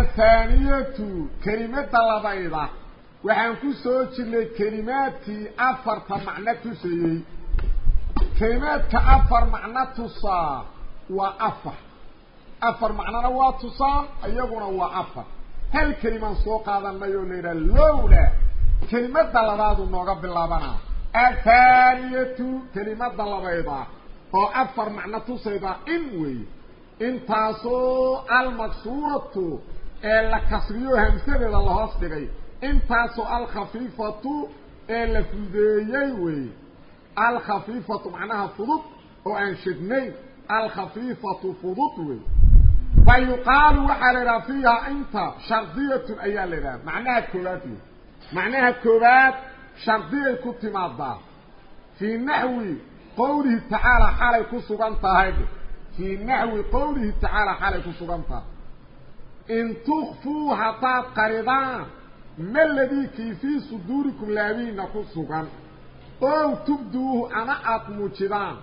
الثانية كلمة لبيضة waxaan ku soo jirnay kelimaadkii afarta macno tusayey kelimaadka afar macno tusaa waa afar afar macnona waa tusaan iyaguna waa afar hal kelimaan soo qaadanay oo la yidhaha lowla kelimada labaadu nooga bilaabanaa athaaniyatu kelimada labayda oo afar macno tusayda in weeye intaasoo almaksuuratu ee la kasriyo hamsadeeda lahoos dhigay intaasoo alkhafiifatu ee la fudeeyey weeye alkhafiifatu macnaha fudud oo aan shidnayn alkhafiifatu fudud weeye fa yuqaalu waxaa la idhaha fiiha inta shardiyatun ayaa la idhaha macnaha koowaad wey macnaha koowaad shardiyay ku timaadaa. Fii naxwi qowlihi tacaala xalay ku sugan tahay fii naxwi qowlihi tacaala xalay ku sugan tahay. In tukfuu haddaad qaridaan ma ladiikii fii suduurikum laabiina ku sugan. Ow tubduuhu ama aad muujidaan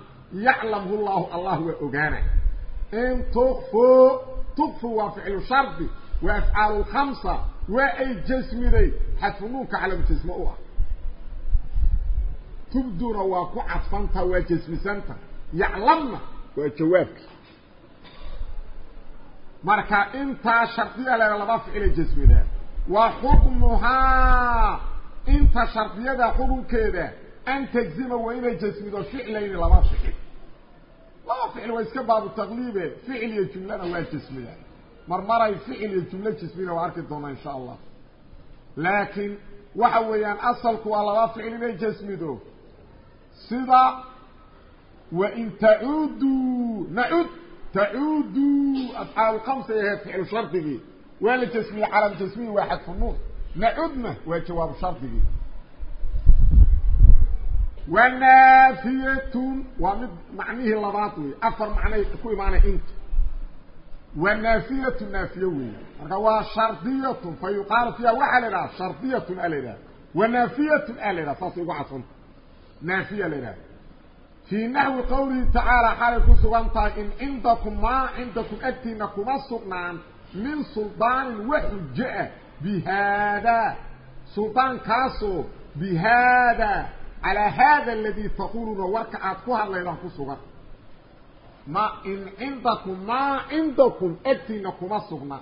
yaclamhu llaahu allah waa ogaana in tukfuu tukfuu waa ficlu shardi waa afcaalu lkhamsa waa ay jasmiday xadfu nuunka calamu jasme u ah. Tubduna waa ku cadfanta waa jasmisanta yaclamna waa jawaabka marka intaa shardiya leeda laba ficilay jasmidaan wa xukmuhaa inta shardiyada xukunkeeda an tajzima waa inay jasmido ficlayni laba ficil laba ficil waa iska baabu taqliibe ficil iyo jumlana waa jasmidaan marmaray ficil iyo jumlo jasmina waa arki doonaa insha allah laakiin waxa weeyaan asalku waa laba ficil inay jasmido sida wain tacuuduu nacud tacuuduu afcaal kamsa ahayd ficlu shardigii waa la jasmiyey calam jasmiyi waa xadfu nuun nacudna waa jawaabu shardigii wanaafiyatun waa mid macnihii labaad wey afar macnay ku imaanay inta wanaafiyatu naafiye weeye marka waa shardiyatun fa yuqaalu fiiha waxaa la idhaha shardiyatun a la idhaha wanaafiyatun a la idhaha saasay ugu cadsanta naafiya la idhaha fii naxwi qowlihi tacaala xalay ku sugan tahay in cindakum maa cindakum agtiina kuma sugnaan min suldaanin wa xujo ah bi haadaa suldaankaasoo bi haada calaa haada aladii taquuluuna warka aad ku hadlaydaan ku sugan ma in cindakum maa cindakum agtiina kuma sugna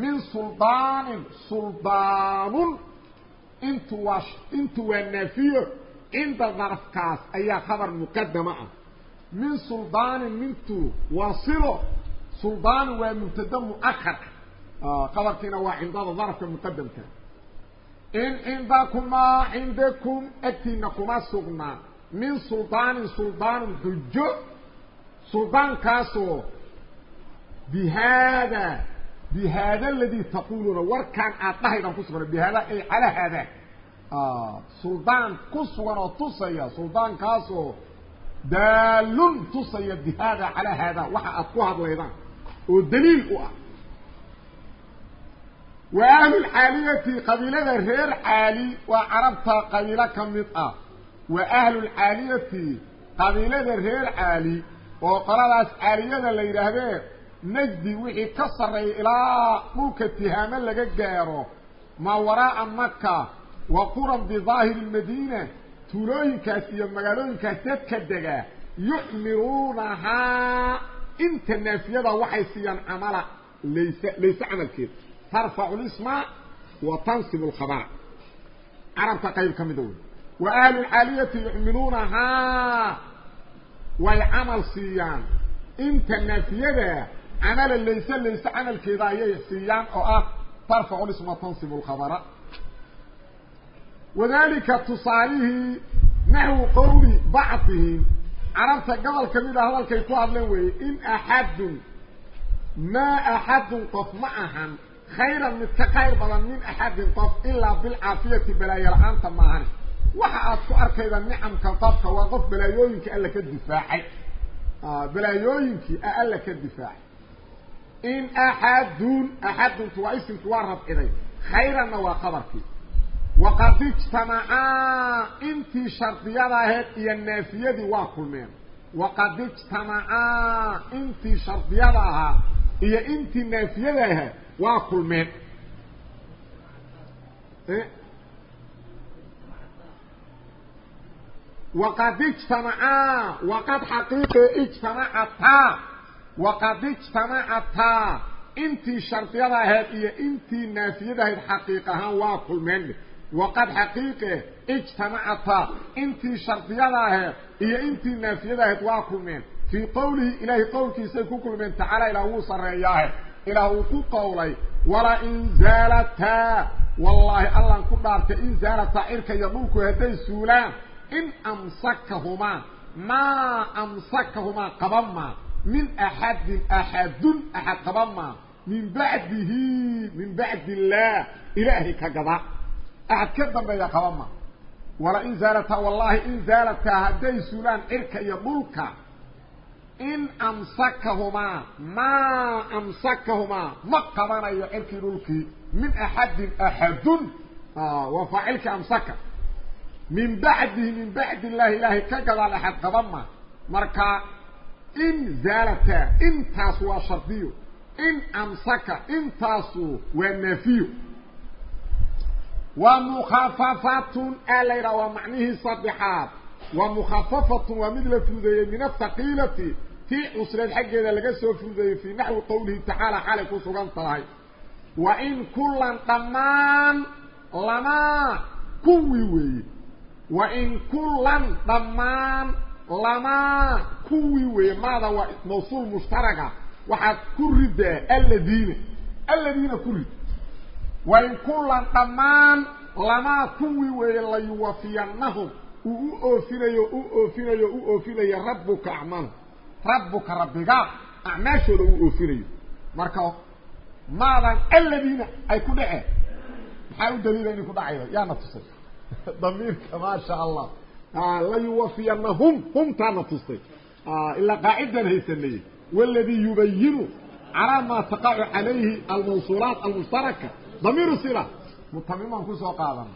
min suldaanin suldaanun intu waa intu waa naafiyo cinda darafkaas ayaa khabar muqadama ah min suldaanin mintu waa silo suldaanin waa mubtada muakar ah khabarkiina waa cindada darafka muqadamka in cindakum maa cindakum agtiina kuma sugna min suldaanin suldaanin xujo suldaankaasoo bi haada bi haada aladii taquluuna warkaan aad dhahaydaan ku sugna bi haada ay calaa haada suldaan ku sugan oo tusaya suldaankaasoo daalun tusaya bi haada calaa haada waxa aad ku hadlaydaan oo daliil u ah. Wa ahlulcaaliyati qabiilada reer caali waa carabta qabiilo ka mid ah. Wa ahlulcaaliyati qabiilada reer caali oo qoladaas caaliyada la yidhaahdee najdi wixii ka sarreeya ilaa dhulka tihaamo laga gaaro maa waraa'a maka wa quran bidaahiri madiina tuulooyinkaas iyo magaalooyinkaas dadka dega yuxmiluunahaa inta naafiyada waxay siiyaan camala layse layse camalkeeda tarfacu lisma wa tansibu lkhabara carabta qayb ka mida wey wa ahlulcaaliyati yuxmiluunahaa way camal siiyaan. Inta naafiyada camala layse layse camalkeeda ayay siiyaan oo ah tarfacu lisma tansibu lkhabara wadalika tusaalihii naxwu qowli bacdihim carabta gobol ka mid a hadalkay ku hadleen weeye in axadun maa axadun qof ma ahan khayran mid ka khayr badan min axadin qof ilaa bilcaafiyati balaayo la'aanta maahan waxa aad ku arkayda nicamka qofka waa qof balaayooyinkii alla ka difaacay. Balaayooyinkii a alla ka difaacay. In axadun axaduntu waa isimki waa rafciday. Khayranna waa qabarkii waqad ijtamacaa intii shardiyada ahayd iyo naafiyadii waa kulmeen waqad ijtamacaa intii shardiyada ahaa iyo intii naafiyada ahayd waa kulmeen waqad ijtamacaa waqad xaqiiqe ijtamacataa waqad ijtamacataa intii shardiyada ahayd iyo intii naafiyada ahayd xaqiiq ahaan waa kulmeen waqad xaqiiqe ijtamacataa intii shardiyada ahayd iyo intii naafiyada ahayd waa kulmeen fii qowlihi ilaahay qowlkiisay ku kulmeen tacaala ilaah wuu sarreeyaahe ilaah uu ku qowlay wala in zaalataa wallaahi allan ku dhaartay in zaalataa cirka iyo dhulku hadday suulaan in amsakahumaa maa amsakahumaa qaban maa min axadin axadun axad qaban maa min bacdihi min bacdi illaah ilaahay ka axad ka dambeeya qaban maa wala in zaalataa wallaahi in zaalataa hadday suulaan cirka iyo dhulka in amsakahumaa maa amsakahumaa ma qabanayo cirkii dhulkii min axadin axadun waa faacilkii amsaka min bacdihi min bacdi illaahi ilaahay ka gadaal axad qaban ma marka in zaalataa intaas waa shardiyo in amsaka intaasu waa naafiyo wa mukhafafatun a la yidhaha waa macnihii saddexaad. Wa mukhafafatun waa mid la fududeeyey min athaqiilati tii cusreed xaggeeda laga soo fududeeyey fii naxwi qowlihi tacaala xalay ku sugan tahay. Wa in kullan dhammaan lamaa kuwii weeye. Wa in kullan dhammaan lamaa kuwii weeye. Maada waa mawsuul mushtaraga. Waxaad ku ridaa aladiina. Aladiina ku rid wa in kullan dhammaan lamaa kuwii weeye layuwafiyanahum uu u oofinayo u oofinayo u oofinayo rabbuka acmaal. Rabbuka rabbiga acmaashooda uu oofinayo. Marka maadan aladiina ay ku dhaceen. Maxaa u daliila inay ku dhacayda yaana tusay. Damiirka maasha allah layuwafiyanahum humtaana tustay ilaa qaacidan haysanayey wاladii yubayinu calaa maa taqacu calayhi almawsuulaat almushtaraka damiiru sila mutamimaan ku soo qaadana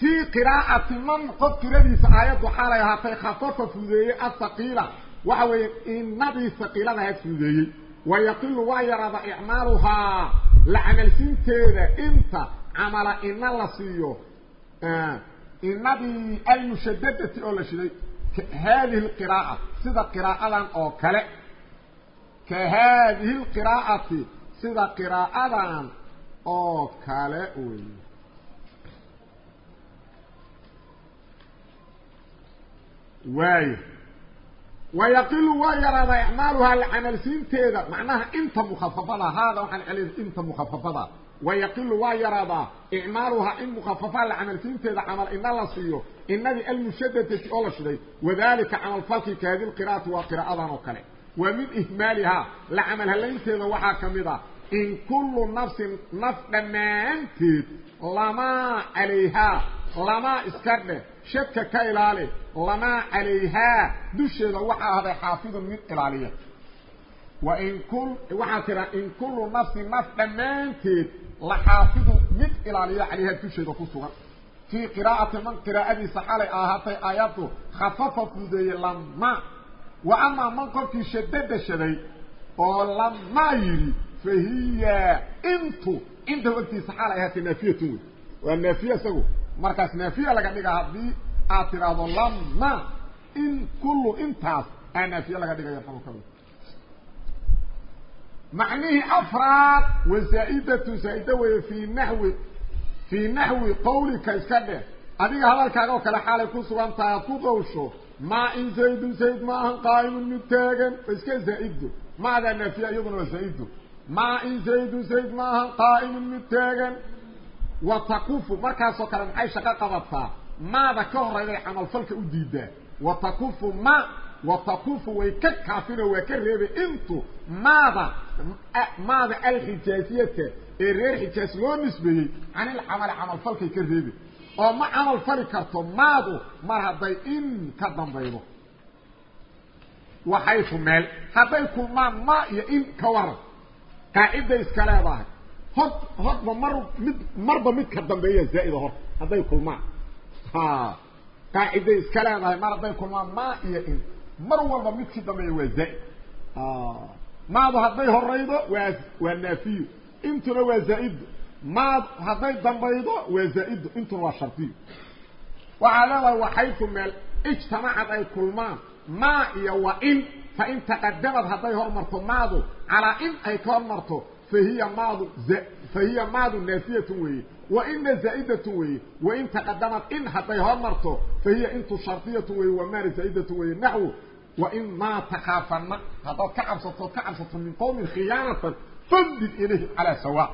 fii qiraa'ati man qof qiradiisa aayaddu xaalay ahaatay khafafa fududeeyey ahaqiila waxa weeye inadii haqiiladaha fududeeyey wayaqilu waa yaraada icmaaluhaa la camalsinteeda inta camala ina la siiyo inadii almushadadati oo la shiday haadihi lqiraa'a sida qiraa'adan oo kale ka haadihi lqiraa'ati sida qiraa'adan oo kale wey waayo. Wayaqilu waa yaraadaa icmaaluhaa camalsiinteeda macnaha inta mukafafada haada waxaan celiyay inta mukafafada wayaqilu waa yaraadaa icmaaluhaa in mukafafaa la camalsiinteeda camal ina la siiyo inadii almushadadati oo la shiday. Wadalika camalfalkii ka hadi lqira'ati waa qiraa'adan oo kale. Wa min ihmaalihaa la camal halaynteeda waxaa ka mid a in kullu nafsin naf dhammaanteed lamaa calayhaa lamaa iska dheh shadka ka ilaali lamaa calayhaa dusheeda waxaa ahday xaafidun mid ilaaliya wa in kul waxaa tiraa in kullu nafsin naf dhammaanteed la xaafidu mid ilaaliya calayhaa dusheeda ku sugan fii qiraa'ati man qiraa'adiisa xalay ahaatay aayaddu khafafa fudeeye lama wa amaa man qofkii shadada shaday oo lamaa yidhi fa hiya intu inta wagtiisa xaalay ahaatay naafiyatun wey waa naafiye isagu markaas naafiya laga dhiga haddii aad tiraahdo lama in kullu intaas aa naafiye laga dhigaya qolkada macnihii afraad wa zaa'idatu zaa'ida weeye fii naxwi fii naxwi qawlika iska dheh adiga hadalkaaga oo kale xaalay ku sugan tahay aad ku qawsho maa in zaydun zayd ma ahan qaa'imun mid taagan iska zaa'ido maadaa naafiya iyaduna waa zaa'ido maa in zaydun zayd ma ahan qaa'imun mid taagan. Wa takufu markaasoo kale maxay shaqo qabataa maada ka horayday camalfalka u diidaa wa takufu ma watakufu way ka kaafino waa ka reebay intu maada maada alxijaaziyata ee reer xijaaz loo nisbeeyey can ilcamali camalfalkay ka reebay oo ma camal fali karto maadu mar hadday in ka dambaydo. Waxaytu meel hadday kulmaan ma iyo in ka waran qaaciday iska leedahay hod hodba mar mid marba mid ka dambeeya zaa'ida hor. Hadday kulmaan. Ha qaaciday iska leedahay mar hadday kulmaan ma iyo in. Mar walba midkii dambeeya waa zaa'id. Maadu hadday horaydo waa waa naafiyo. Intuna waa zaa'ido maad hadday dambaydo waa zaa'ido intuna waa shardiyo waxaa leedahay waxaytu meel ijtamacad ay kulmaan. Ma iyo wa in fain taqadamad hadday hormarto maadu calaa in ay ka hormarto fahiya maadu fahiya maadu naafiyatun weeye. Wa ina zaa'idatu weeye. Wain taqadamad in hadday hormarto fahiya intu shardiyatu weeye. Wa maana zaa'idatu weeye. Naxwu wain maa takhaafana haddaad ka cabsato ka cabsato min qowmin khiyaanatan fandid ilayhim calaa sawaa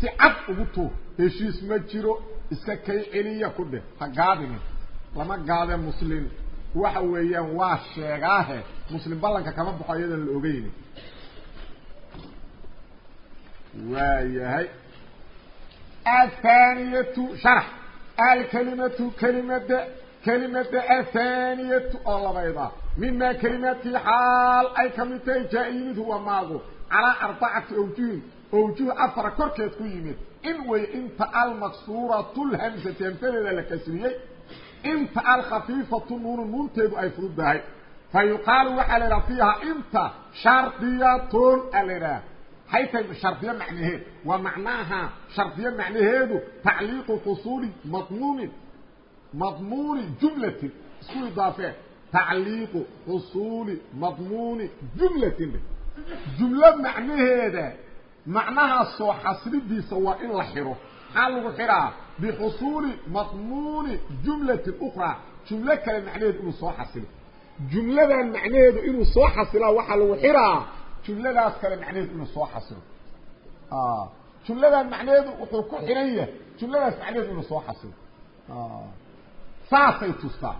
si cad ugu tuur heshiis ma jiro iska kay celiya ku dheh ha gaadini lama gaade muslim waxa weeyaan waa sheegaahe muslim ballanka kama baxo iyadan la ogeyni waa yahay athaniyatu sharax alkalimatu kelimada kelimada athaniyatu oo labayda. Mima kelimaadkii xaal ay ka mid tahay jaa-iyimid huwa maagu. Calaa arbacati awjuhin. Awjuh afara korkeed ku yimid. In wey inta almaksuuratu lhamsati hamsadeeda la kasriyey inta alkhafiifatu nuunu nuunteedu ay fududahay fa yuqaalu waxaa la idhaha fiiha inta shardiyatun a la idhaha hay tahay shardiyo macnaheed. Waa macnaaha shardiyo macnaheedu tacliiqu fusuuli madmuunin madmuuni jumlatin. Isku idaafee tacliiqu xusuuli madmuuni jumlatin. Jumlo macnaheeda macnaha soo xasridiisa waa in la xiro maxaa lagu xiraa bixusuuli madmuuni jumlatin ukraa jumlo kale macnaheedu inuu soo xasilo jumladan macnaheedu inuu soo xasilaa waxaa lagu xiraa jumladaas kale macnaheedu inuu soo xasilo jumladan macnaheedu wuxuu ku xiran yahay jumladaas macnaheedu inuu soo xasilo saasay tustaa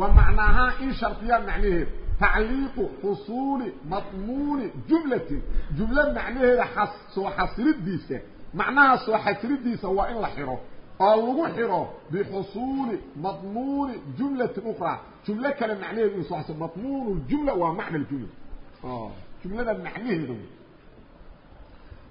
wa macnaahaa in shardiyaa macnaheedu tacliiqu xusuuli madmuuni jumlatin jumlo macnaheeda soo xasilidiisa macnaha soo xasilidiisa waa in la xiro oo lagu xiro bixusuuli madmuuni jumlatin ukraa jumlo kale macnaheedu inuu soo madmuun jumla waa macna jumla. Jumlada macnaheeda wey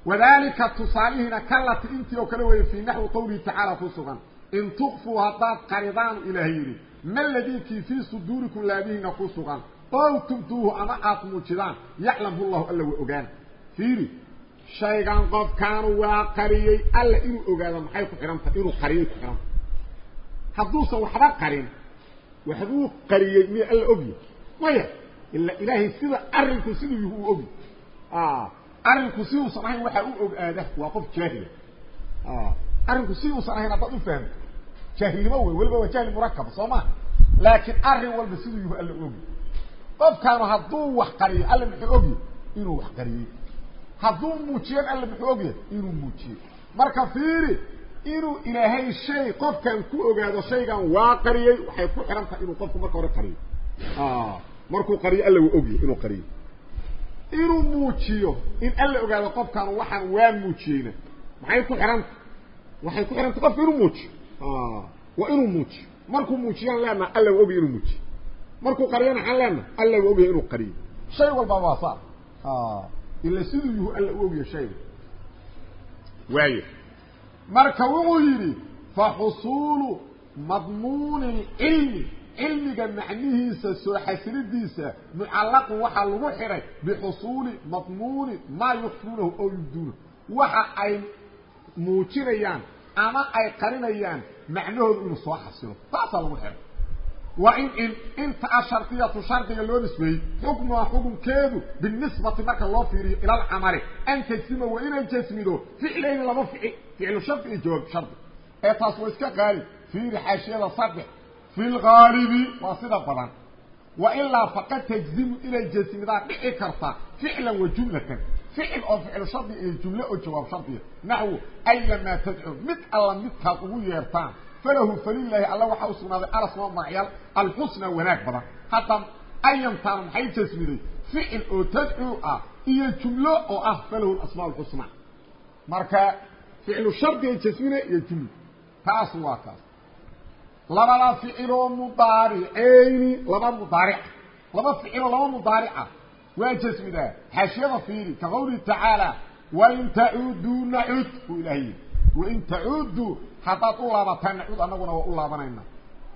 wadalika tusaalihiina kalati intii oo kale weeye fii naxwi qowlihi tacaala ku sugan in tukfuu haddaad qaridaanu ilaahay yidhi ma ladiikii fii suduurikum laadihiina ku sugan ow tubduuhu ama aad muujidaan yaclamhu llahu alla fiiri shaygan qofkaanu waa qariyey alla inuu ogaado maxay ku xidhan tahay inuu qariyay ku xidhanta hadduusan waxba qarin waxbuu qariyey miya alla ogya maya ila ilaahay sida arrinku siduu yuhu u ogi. Arrinku si uusan ahayn waxaa u ogaada waa qof jaahila arrinku si uusan ahayn haddaad u fahamto jaahilnimo wey weliba waa jahli murakaba soo ma? Laakiin arrin walba siduu yuhu alla ogi. Qofkaanu hadduu wax qariyo alla muxuu ogyahy inuu wax qariyey hadduu muujiyan alla muxuu ogyahay? Inuu muujiyey. Marka fiiri inuu ilaahay shay qofkan ku ogaado shaygan waa qariyey waxay ku xidhan tahay inuu qofku marka hore qariyo markuu qariyo alla waa ogyahay inuu qariyo inuu muujiyo in alla ogaado qofkaanu waxaan waa muujiyeyna. Maxay ku xidhan tahay? Waxay ku xidhan tahay qofka inuu muujiyo. Waa inuu muujiyo. Markuu muujiyaan leenaha alla waa ogyahay inuu muujiyo. Markuu qariyana xaan leena alla waa ogyahay inuu qariyo shay walba waa saa ila siduu yuhu alla u ogyahay shayga waaya marka wuxuu yidhi fa xusuulu madmuuni cilmi. Cilmiga macnihiisa soo xasilidiisa mucallaqun waxaa lagu xiray bixusuuli madmuuni maa yukfuunahu oo yubduunahu waxa ay muujinayaan ama ay qarinayaan macnahoodu inuu soo xasilo. Taasaa lagu xiray waa in in inta ashardiyatu shardiga loo nisbeeyey xukmuha xukunkeedu binisbati marka loo fiiriyo ila alcamali an tajsima waa inay jasmido ficlayni laba ficil ficlu shardi iyo jawaab shardi. Ee taas waa iska qaali fiiri xaashiyada saddex fi lgaalibi waa sida badan. Wa ilaa faqad tajzimu inay jasmidaan dhici karta ficlan wa jumlatan. Ficil oo ficlu shardi iyo jumle oo jawaab shardiya naxwu aylamaa tadcu mid alla midkaad ugu yeertaan falahu falilaahi alla waxaa u sugnaaday alasmaa magacyaal alxusna wanaag badan. Hadda ayamtaana maxay jasmiday ficil oo tadcuu ah iyo jumlo oo ah falahu asmaa lxusnaa marka ficlu shardiga jasmina iyo jumlo. Taas waa kaas labada ficiloo mudaariceyni laba mudaarica laba ficiloo laba mudaarica waa jasmidaa xaashiyada fiiri ka qawlihi tacaala wain tacuuduu nacud buu ilahay yidhi. Wain tacuuduu haddaad u laabataan nacud annaguna waa u laabanayna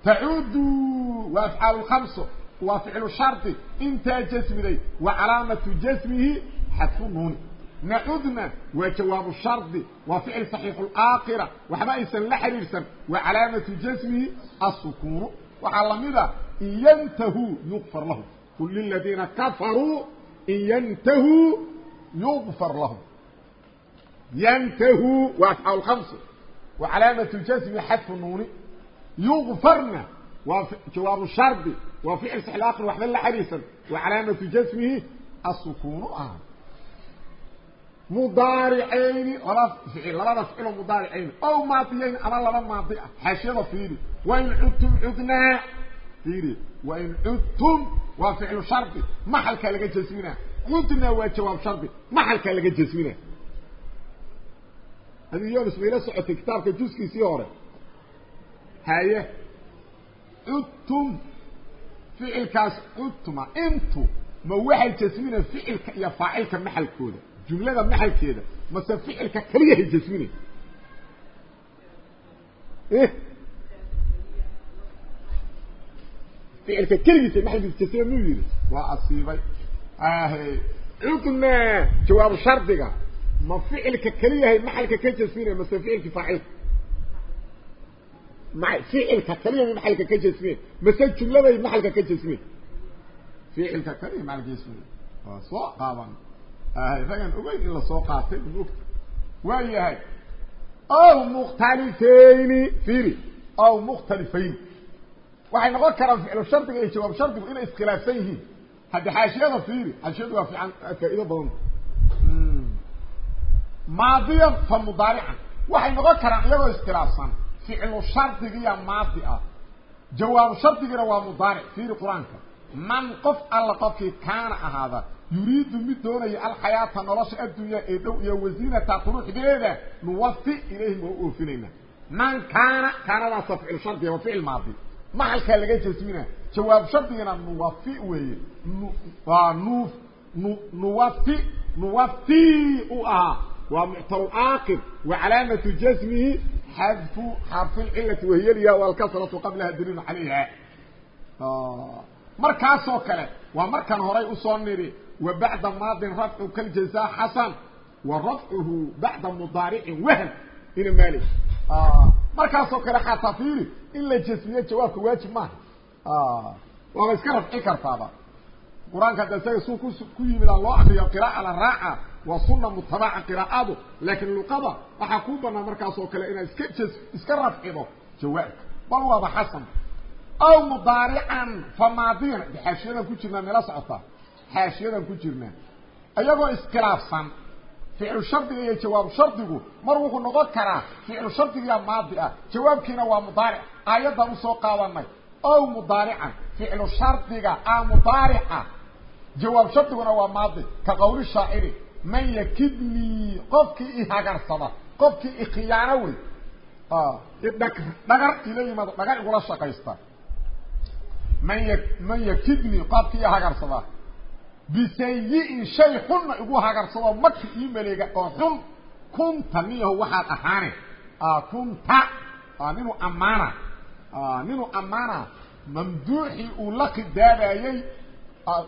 tacuuduu waa afcaal lkamso waa ficlu shardi intaa jasmiday wa calaamatu jasmihi xadfu nuuni nacudna waa jawaabu shardi waa ficil saxiixu laakira waxba aysan la xiriirsan wa calaamatu jasmihi asukuunu waxaa lamida in yantahuu yuqfar lahum qul liladiina kafaruu in yantahuu yuqfar lahum yantahuu waa afcaal kamso calaamatu jasmihi xadfu nuuni. Yuqfarna. Waa jawaabu shardi. Waa saxiix laakir waxba la xiriirsan wa calaamatu jasmihi asukuunu ah ficil labada ficiloo mudaaricayni ow maadiyayn ama laba maadi ah. Xaashiyada fiiri. Wain cudtum cudnaa fiiri. Wain cudtum waa ficlu shardi. Maxalkaa laga jasmina cudnaa waa jawaab shardi. Maxalkaa laga jasmina adi yonis mayla socotay kitaabka juskiisii hore. Haye cudtum ficilkaas cudtuma intu ma waxay jasmina ficilka iyo faacilka maxalkooda. Jumlada maxalkeeda mase ficilka keliyahay jasminay? Ficilka keligiisa maxalkiisa jasmina muu yidhi? Waa asiibay. Ahe cudnaa jawaabu shardiga ma ficilka keliyahay maxalka ka jasminay mase ficilki faacilka ma ficilka keliyahay maxalka ka jasminay mase jumladay maxalka ka jasminay ficilka keliya maxalka jasminay waa soo qaaban. Ragan ogeyn in la soo qaatay mogta waa yahay ow mukhtalifayni fiiri ow mukhtalifayni. Waxay noqon karaan ficlu shardiga iyo jawaab shardigu inay iskhilaafsan yihiin. Haddi xaashiyada fiiri xaashiyadu waa fiican faa'iido badan maadiyan fa mudaarican waxay noqon karaan iyagoo iskhilaafsan ficlu shardigiya maadi ah. Jawaabu shardigina waa mudaaric fiiri qur'aanka. Man qof alla qofkii kaana ahaada yuriidu mid doonaya alxayaata nolosha addunya ee dhow iyo wasiinata quruxdeeda nuwafi ilayhim u oofinayna. Man kaana kaanadaasa ficil shardiga waa ficil maadi. Maxalkaa laga jasmina jawaab shardigana nuwafi weeye. Waa nu nu nuwafi nuwafi u ahaa waa muctaru aakir wa calaamatu jasmihi xadfu xarfilcilati wahiyaliya walkasratu qablaha daliilu calayha markaasoo kale waa markan horay u soo niri wa bacda maadin rafcu kaljaza xasan wa rafcuhu bacda mudaaricin wahm ina maali markaasoo kale xataa fiiri in la jasmiyo jawaabka waajib maaha. Waaba iska rafci kartaaba qur'aanka hadda isaga suu ku yimid loo akriyo qiraa'a la raaca waa suna mutabaca qiraa'adu. Laakiin luqada waxaa kuu banaan markaasoo kale inaad iska jas iska rafcido jawaabka bal waaba xasan. Aw mudaarican fa maadiyan de xaashiyadan ku jirnaa meela socotaa xaashiyadan ku jirnaa iyagoo iskhilaafsan. Ficlu shardiga iyo jawaabu shardigu mar wuxuu noqon karaa ficlu shardigiya maadi ah. Jawaabkiina waa mudaaric. Aayaddan u soo qaadanay ow mudaarican. Ficlu shardiga a mudaarica jawaab shardiguna waa maadi. Ka qawli shaaciri man yakidnii qofkii ihagarsada qofkii ikhiyaano wey. Dhagar ila yimaado dhagar igula shaqaysta. Man y man yakidnii qofkii ihagarsada bisayi-in shay xunna igu hagarsado maki ii maleega oo xun kunta niyaho waxaad ahaane. Kunta ninuu ammaana ninuu ammaana mamduuxii uu la khidaabayey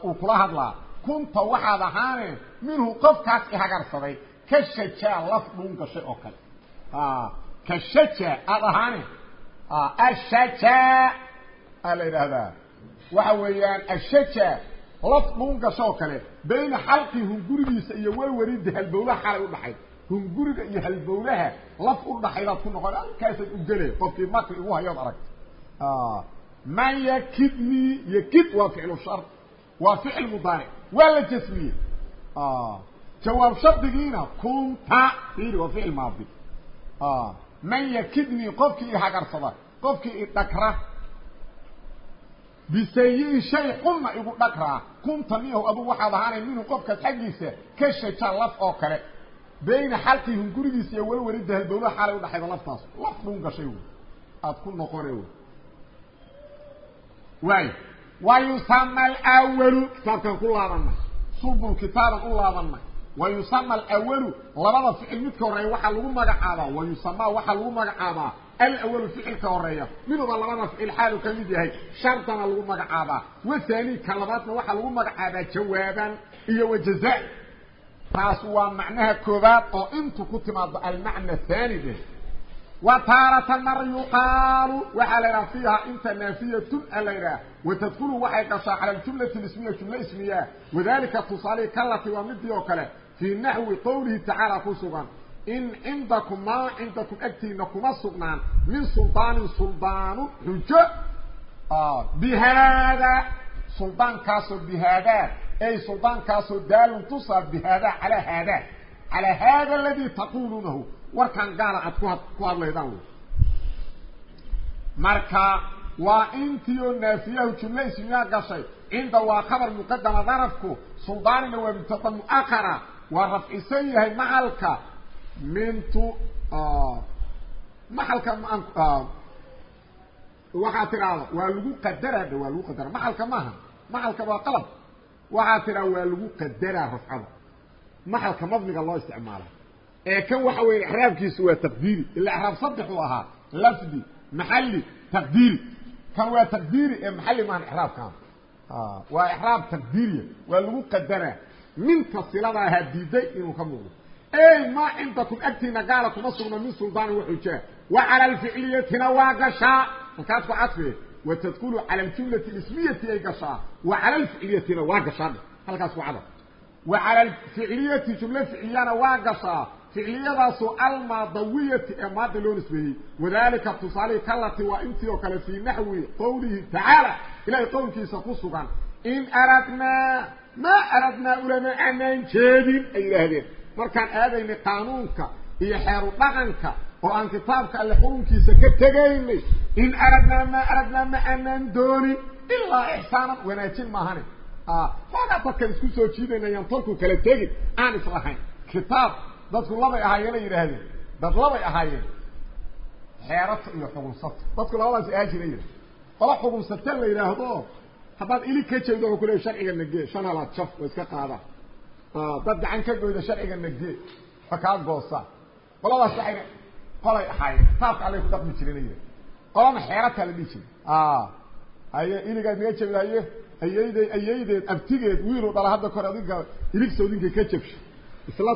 uu kula hadlaa. Kunta waxaad ahaane minhu qofkaas ihagarsaday ka shajaa laf dhuun gashay oo kale. Ka shaja aada ahaane ashaja aa la yidhaahdaa. Waxa weeyaan ashaja laf dhuun gasho oo kale bayna xalqi hungurigiisa iyo werwerida halbowlaha xalay udhaxay hunguriga iyo halbowlaha laf u dhaxaydaad ku noqon halkaasaad u gele qofkii makri igu hayood arag. Man yakidnii yakid waa ficlu shar waa ficil mudaaric waa la jasmiyey. Jawaab shardigiina kunta. Fiiri waa ficil maadi. Man yakidnii qofkii ihagarsada qofkii idhagra bisayi-in shay xunna igu dhagraa kunta miyahu adugu waxaad ahaanay minhu qofkaas xaggiisa ka shaja laf oo kale. Bayna xalqihim gurigiisa iyo welweli dahalbowlaha xaalay udhaxayda laftaas. Laf dhun gashay aada ku noqone waay yusama alwalu kitaabkan ku laabana subul kitaaban u laabana yusama alawalu labada ficil midka horreeya waxaa lagu magacaabaa yusamaa waxaa lagu magacaabaa alawalu ficilka horreeya minuba labada ficil xaalu ka mid yahay shardana lagu magacaabaa wathani ka labaadna waxaa lagu magacaabaa jawaaban iyo wajaza taas waa macnaha koobaad oo intu ku timaado almacna haani taaratan mar yuqaalu waxaa la yidhaha fiiha inta naafiyatun a la yidhaha watadkulu waxay gashaa cala aljumlati ismiya jumle ismiya wadalika tusaalihi kalati waa midii oo kale fii naxwi qowlihi tacaala ku sugan in cindakum maa cindakum agtiina kuma sugnaan min suldaanin suldaanu xujo bihaada suldaankaasoo bihaadaa ay suldaankaasoo daalun tusaa bihaadaa calaa haadaa calaa haada aladii taquluunahu warkan gaala aad ku ku hadlaydaan wy marka waa intii oo naafiyahu jumle gashay? Cinda waa khabar muqadama darafku suldaanina waa mubtada muakara waa rafcisan yahay maxalka mintu maxalka waxaa tidhaahda waa lagu qadaraa dhe waa lagu qadara. Maxalka maaha maxalka waa qalab. Waxaa tidhahda waa lagu qadaraa rafcada. Maxalka mabniga loo isticmaala ee kan waxa weya exraabkiisu waa taqdiiri ila exraab saddexuu ahaa lafdi maxali taqdiiri kan waa taqdiiri ee maxali maahan exraabkan waa exraab taqdiiriya waa lagu qadaraa. Minka silada ahaa diiday inuu ka muuqdo. Ey maa cindakum agtiina gaala kuma sugna min suldaani waxujaa wa cala alficliyatina waa gashaa. Halkaas ku cadfee wa tadkulu cala aljumlati ismiyati ay gashaa. Wa cala alficliyatina waa gashaa. Halkaas ku cadaf wa cala alficliyati jumle ficliyana waa gashaa ficliyadaasoo almaadawiyati ee maadi loo nisbeeyey. Wadalika tusaalihi kalati waa intii oo kale fii naxwi qowlihi tacaala ilahay qowlkiisa ku sugan. In aradnaa maa aradnaa ulama anaan jeedin ay yidhaahdeen. Markaan aadaynay qaanuunka iyo xeeru dhaqanka oo aan kitaabka alle xukunkiisa ka tegaynay in aradnaa maa aradnaa ma anaan doonin ilaa ixsaanan wanaajin maahane foogaa dadkan isku soo jiidaynayaan tolku kala tegin aan islahayn kitaab dadku labay ahaayeenay yidhaahdeen. Dad labay ahaayeen. Xeerato iyo xugunsato dadku labadaas ahaa jira yidha qola xugunsate la yidhaahdo haddaad ili ka jeedo oo kuleey sharciga nagee shan jaf wa iska qaadaan. Dad gacan ka goyda sharciga nagee wa kaa goosaa qoladaas waxayna qolay ahaayeen. Kitaabka allay ku dhaqmi jireen yidha qolana xeerataa la dhihi jiray. Haye iligaad naga jebi haye ayaydeed ayaydeed abtigeed wiiluu dhala hadda kor adinka iligsoodinka ka jabsho. Isla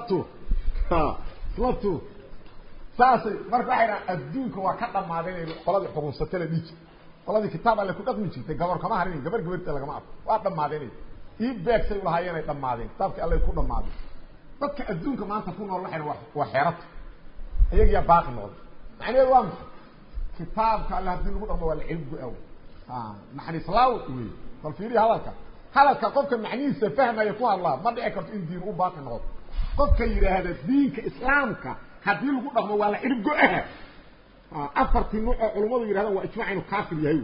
tuur saasay marka waxay dhaha adduunka waa ka dhamaaday qoladii xugunsate la dhihi jir qoladii kitaab alle ku dhaqmi jirtay gabar kama harin gabar gabarta lagama arko. Waa dhammaadeen ii beegsay ulahaayeen ay dhammaadeen. Kitaabkii alle ku dhamaaday dadka adduunka maanta ku nool waxay waa xeerata iyagiyaa baaqi noqday. Macnaheedu waa maxay? Kitaabka alle haddii lagu dhaqmo waa la cilib go-aw naxariislaaw wey bal fiiriya hadalka. Hadalka qofka macnihiisa fahmaya ku hadlaa ma dhici karto in diin u baaqi noqdo qofka yidhaahda diinka islaamka haddii lagu dhaqmo waa la cirib go-aha afartii nuuc oo culummadu yidhahdaan waa ijmac inuu kaafir yahay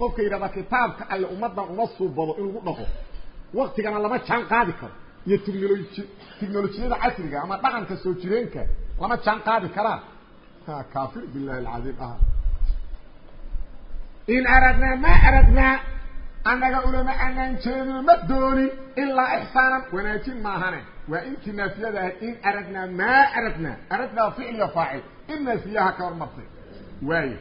qofka yidhahda kitaabka alle ummaddan uma suubado in lagu dhaqo. Waktigana lama jaan qaadi karo. Iyo technoloji technolojiyada casriga ama dhaqanka soo jireenka lama jaan qaadi karaan kaafir bilahi alcadiim ah. In aradnaa ma aradnaa annaga ulama anaan jeedino ma doonin ilaa ixsaanan wanaajin maahane waa intii naafiyada ahayd in aradnaa maa aradnaa aradnaa ficliga faacil in naafiyaha ka hormartay waayo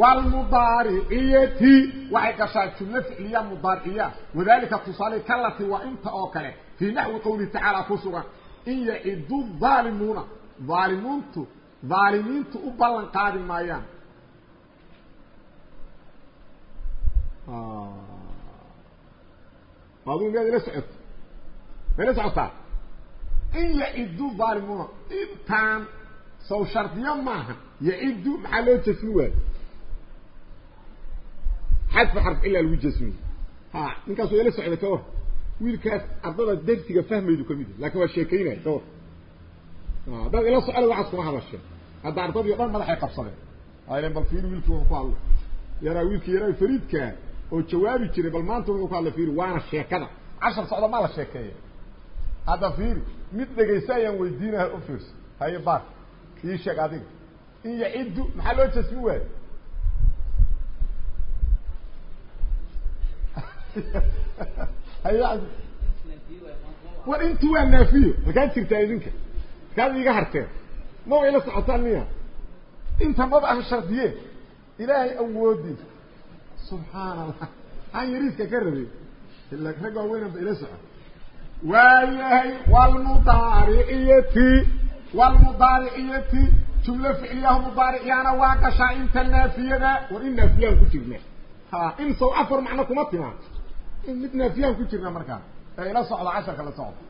wlmudaariciyati waxay gashaa jumlo ficliya mudaariciya wadalika tusaale kalati waa inta oo kale fii naxwi qowlihi tacaala ku sugan in yacidu aalimuuna aalimuuntu aalimiintu u ballan qaadi maayaan aduu miyaad ila socoto. Ma ila socotaa? In yacidu aalimuuna intaan saw shardiyo maaha. Yacidu maxaa loo jasmi waayo xadfa xarf ilaa lagu jasmiye ha ninkaas waa ila socda ka war wiilkaas ardada darsiga fahmaydu ka mid yahi laakiin waa sheekaynaya ka war haddaad ila socda waxaas kuma hadasheen hadda ardadii o dhan madaxay qabsadeen. Bal fiiri wiilkii wuxuu ku hadlo yaraa wiilkii yaraa fariidkaa oo jawaabi jiray bal maanta wuxuu ku hadla fiiri waana sheekada. Cashar socda maa la sheekeeya hadda fiiri mid dhegaysa ayaan weydiinaha u fiirso. Haye baar ii sheeg adiga. In yaciddu maxaa loo jasmi waayo haye war inti waa naafiyo halkaad jirtaa idinka? Halkaad iiga harteen. Ma way la socotaan miya inta maba aan shardiye ilaahay awoodiisa subxaan allah aan yariiska ka ila rag waaweynanba ila soco waayahay walmudaariciyati walmudaariciyati jumlo ficliyaha mudaaricyaana waa gashaa inta naafiyada war in naafiyaan ku jirna. Ha in saw afar macno kuma timaa in mid naafiyaan ku jirna markaa. Ee ila socda casharka la socda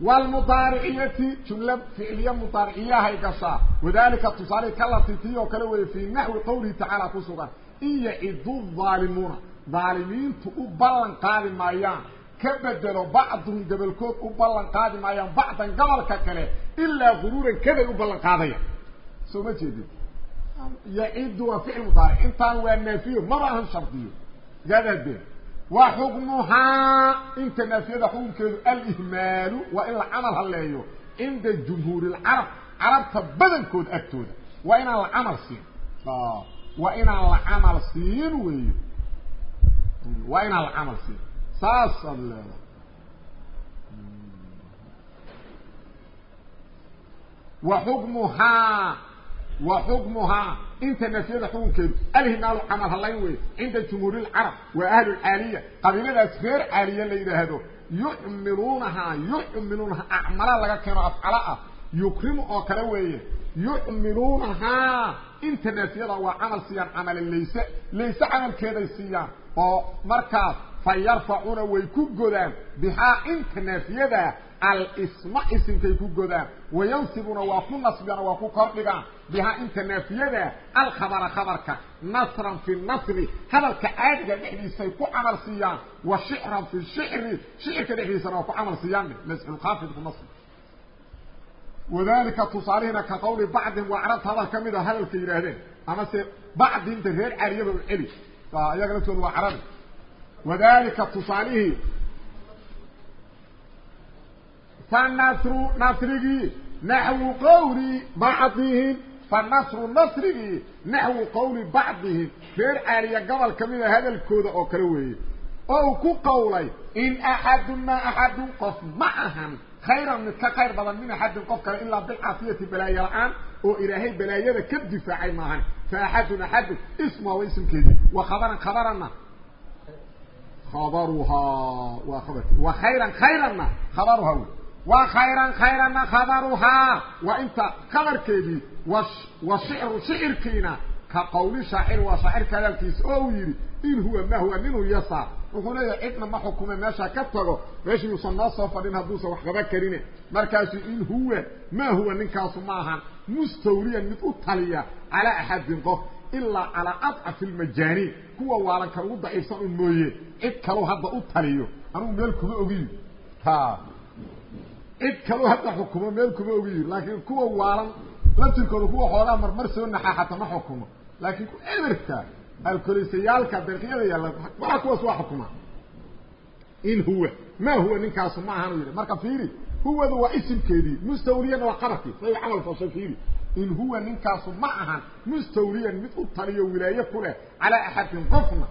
walmudaariciyati jumla ficliya mudaariciyahay gashaa wadalika tusaale kalati tii oo kale weeye fii naxwi qawlihi tacaala ku sugan in yacidu aalimuuna dhaalimiintu u ballan qaadi maayaan ka bedelo bacduhum gobolkood u ballan qaadi maayaan bacdan gobolka kale ilaa guruuran kaday u ballan qaadayaan soo ma jeedid yacidu waa ficil mudaaric intaan waa naafiyo maba ahan wa xukmuhaa inta naafiyada xukunkeedu alihmaalu waa in la camal haleeyo cinda jumhuuri lcarab carabta badankood agtooda waa inaan la camal siin waa inaan la camal siin weeyo waa inaan la camal siin saasaad leedahay wa xukmuhaa wa xukmuhaa inta nafyada xukunkeedu alhimaalu camal halayn weeye cinda jumhuuri lcarab waa ahlu lcaaliya qabiiladaas reer caaliya la yidhaahdo yucmiluunahaa yucmiluunahaa acmala laga keeno afcala ah. Yukrimu oo kale weeye. Yucmiluunahaa inta naafiyada waa camal siiyaan camala layse. Layse camalkeeday siiyaan oo markaas fa yarfacuuna way ku godaan. Bihaa inta naafiyada alisma isimkay ku godaan. Wayansibuuna waa ku nasbiyaan waa ku kordhigaan bihaa inta naafiyada alkhabara khabarka nasran fi nasri hadalka caadiga dhexdiisay ku camal siiyaan wa shicran fi shicri shicirka dhexdiisana waa ku camal siiyaan nasxulkaafidku nasri wadalika tusaalihina ka qawli bacdin waa carabta hadal ka mid a hadalka yidhaahdeen ama se bacdinta reer cariyaba celi iyaga laftooda waa carabi wadalika tusaalihii fanasru nasrigii naxwu qawli bacdihim fanasru nasrigii naxwu qawli bacdihim reer caaliya gobol ka mida hadalkooda oo kale weeye oo ku qawlay in axadun ma axadun qof ma ahan khayran mid ka khayr badan min axadin qof kale ilaa bilcaafiyati balaayo la'aan oo ilaahay balaayada ka difaacay maahan fa axadun axadun ismuha waa ismkeedii wa khabaran khabaranna khabaruhaa waa khabarki wa khayran wey wa khayran khayranna khabaruhaa waa inta khabarkeedii wa shicru shicirkiina ka qawli shaacir waa shaacirka hadalkiisa oo uu yidhi in huwa ma huwa ninuu yasaar wuxuu leeyahay cidna ma xukume meesha ka tago meesha yuusan noo soo fadhin hadduusan wax karine. Markaasu in huwa ma huwa ninkaasu ma ahan. Mustawliyan mid u taliya calaa axadin qof ilaa calaa adcafi lmajaaniin kuwa waalankan ugu daciifsan un mooye cid kalou hadda u taliyo. Anugu meel kuma ha cid kalou hadda xukumo meel kuma ogiyo laakiin kuwa waalan laftirkooda kuwa xoogaa marmar soo naxaaxata ma xukumo. Laakiin emerka alkolisayaalka dariiqyada yaalla waa kuwaas waa xukuma. In huwa ma huwa ninkaasu ma ahan u yidhi marka fiiri huwadu waa isimkeedii mustawliyana waa qabarkii say camal fashay fiiri. In huwa ninkaasu ma ahan mustawliyan mid u taliyo wilaaye ku leh calaa axadin qofna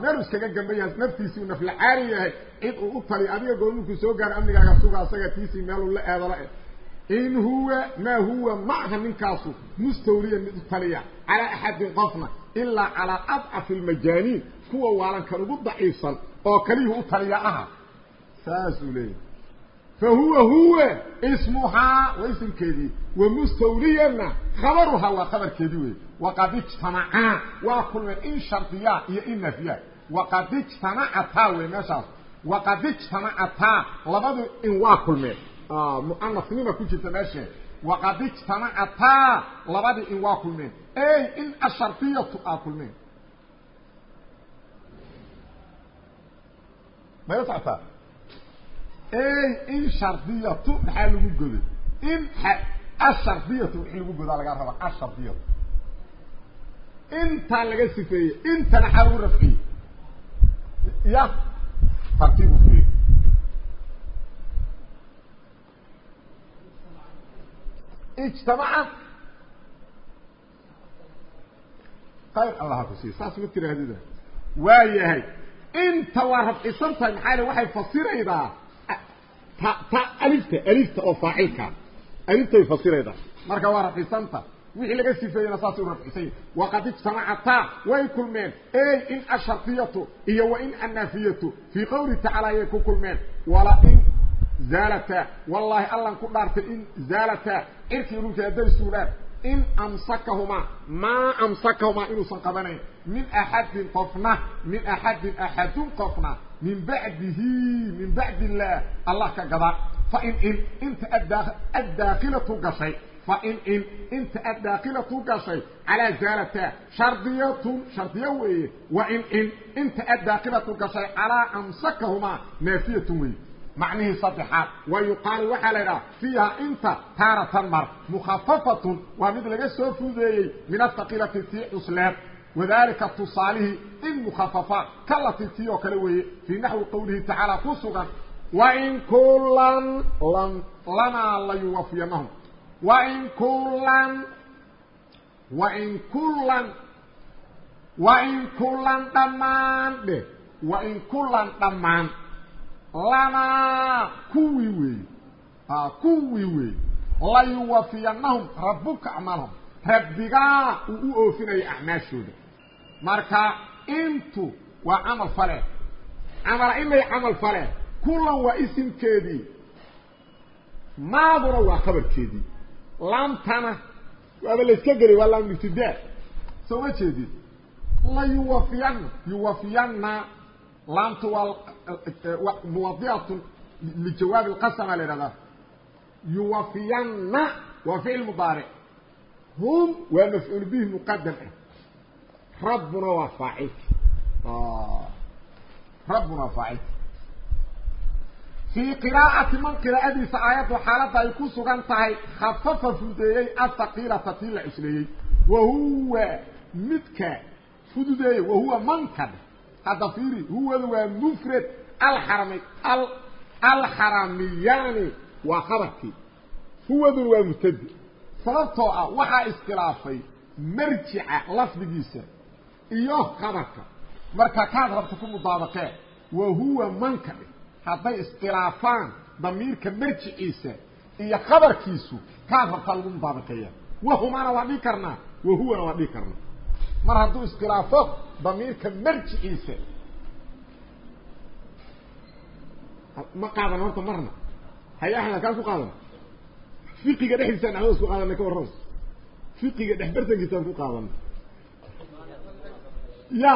meel iskaga gambayaha naftiisii u nafla caari yahay cid uu u taliyo adiga goormunkuu soo gaaro amnigaaga suga asaga tiisii meeluu la eedala eh. In huwa ma huwa ma aha ninkaasu mustawliyan mid u taliya calaa axadin qofna ilaa calaa adcafi almajaaniin kuwa waalankan ugu daciifsan oo kaliyuu u taliya aha. Saasuu leeyahy fa huwa ismuhaa waa isimkeedii wa mustawliyanna khabaruhaa waa khabarkeedii wey waqad ijtamacaa waa kulmeen in shardiyaa iyo in nafyaa waqad ijtamacataa wey meeshaas waqad ijtamacataa labadu in waa kulmeen muanasnima ku jirta meeshee waqad ijtamacataa labadii in waa kulmeen ey in ashardiyatu aa kulmeen maya socotaa ey in shardiyatu maxaa lagu goday in ashardiyatu wixii lagu godaa lagaa rabaa ashardiyatu intaa laga sifeeyey intana xaa lagu rafciyey. Ya tartiib ufiiri ijtamaca. Qayr allah ku saas ma tirahdida? Waa yahay inta waa rafcisan tahay maxaa le waxay fasiraydaa ta ta alifta alifta oo faacilkaa aliftay fasiraydaa marka waa rafcisanta wixii laga sifeeyena saasay u rafcisanya waqad ijtamacataa way kulmeen. Ey in ashartiyatu iyo wa in annaafiyatu fii qawlihi tacaala ayay ku kulmeen. Wala in zaalata wallahi allan ku dhaartay in zaalata cirkii dhulkii hadday suudhaan in amsakahumaa maa amsakahumaa inuusan qabanayn. Min axadin qofna min axadin axadun qofna min bacdihi min bacdi illaah allah ka gadaa fain in in inta addaakilatu gashay calaa zaalata shardiyatun shardiyo weeye wain in inta addaakilatu gashay calaa amsakahumaa naafiyatun weeye macnihii saddexaad wa yuqaalu waxaa la idhaha fiiha inta taaratan mar mukhafafatun waa mid laga soo fudeeyey min athaqilati tii cusleed. Wadalika tusaalihii in mukhafafa kalati tii oo kale weeye fii naxwi qowlihi tacaala ku sugan kulan wain kulan wain kulan dhammaan dheh wain kulan dhammaan lanaa kuwii weeye kuwii weeye layuwafiyanahum rabuka acmaalhum rabbigaa uu u oofinaya acmaashooda marka intu waa camal fale camala inay camal fale kulan waa isimkeedii maaduna waa khabarkeedii laamtana waaba layska gelay waa laam ibtidaa soo ma jeedid layuwafiyana yuwafiyana laamtu waa muwadiatun lijawaabi lqasama la ihahdaa yuwafiyanna waa ficil mudaaric hum waa mafcuul bihi muqadam ah. Rabbuna waa faacilka rabbuna waa fii qiraa'ati man qiraa'adiisa aayaddu xaaladda ay ku sugan tahay. Khafafa fudeeyey ahaqiilata tii la cusleeyey wa huwa midka fududeeyey wa huwa manka hadda fiiri huwada waa mufrad alxarami alxaramiyani waa khabarkii. Huwaduna waa mubtadi. Sababtoo ah waxaa iskhilaafay marjica lafdigiisa iyo khabarka. Marka kaad rabta ku mudaabaqee wa huwa manka dhig hadday iskhilaafaan damiirka marjiciisa iyo khabarkiisu kaad rabtaa lagu mudaabaqeeya wahumana waa dhihi karnaa wahuwana waa dhihi karnaa. Mar hadduu iskhilaafo damiirka marjiciisa ma qaadan horta marna. Hay axmed kaan ku qaadan. Fiqiga dhexdiisaan axmadaas ku qaadanay ka warrama fiqiga dhex bartankiisaan ku qaadanay. Ya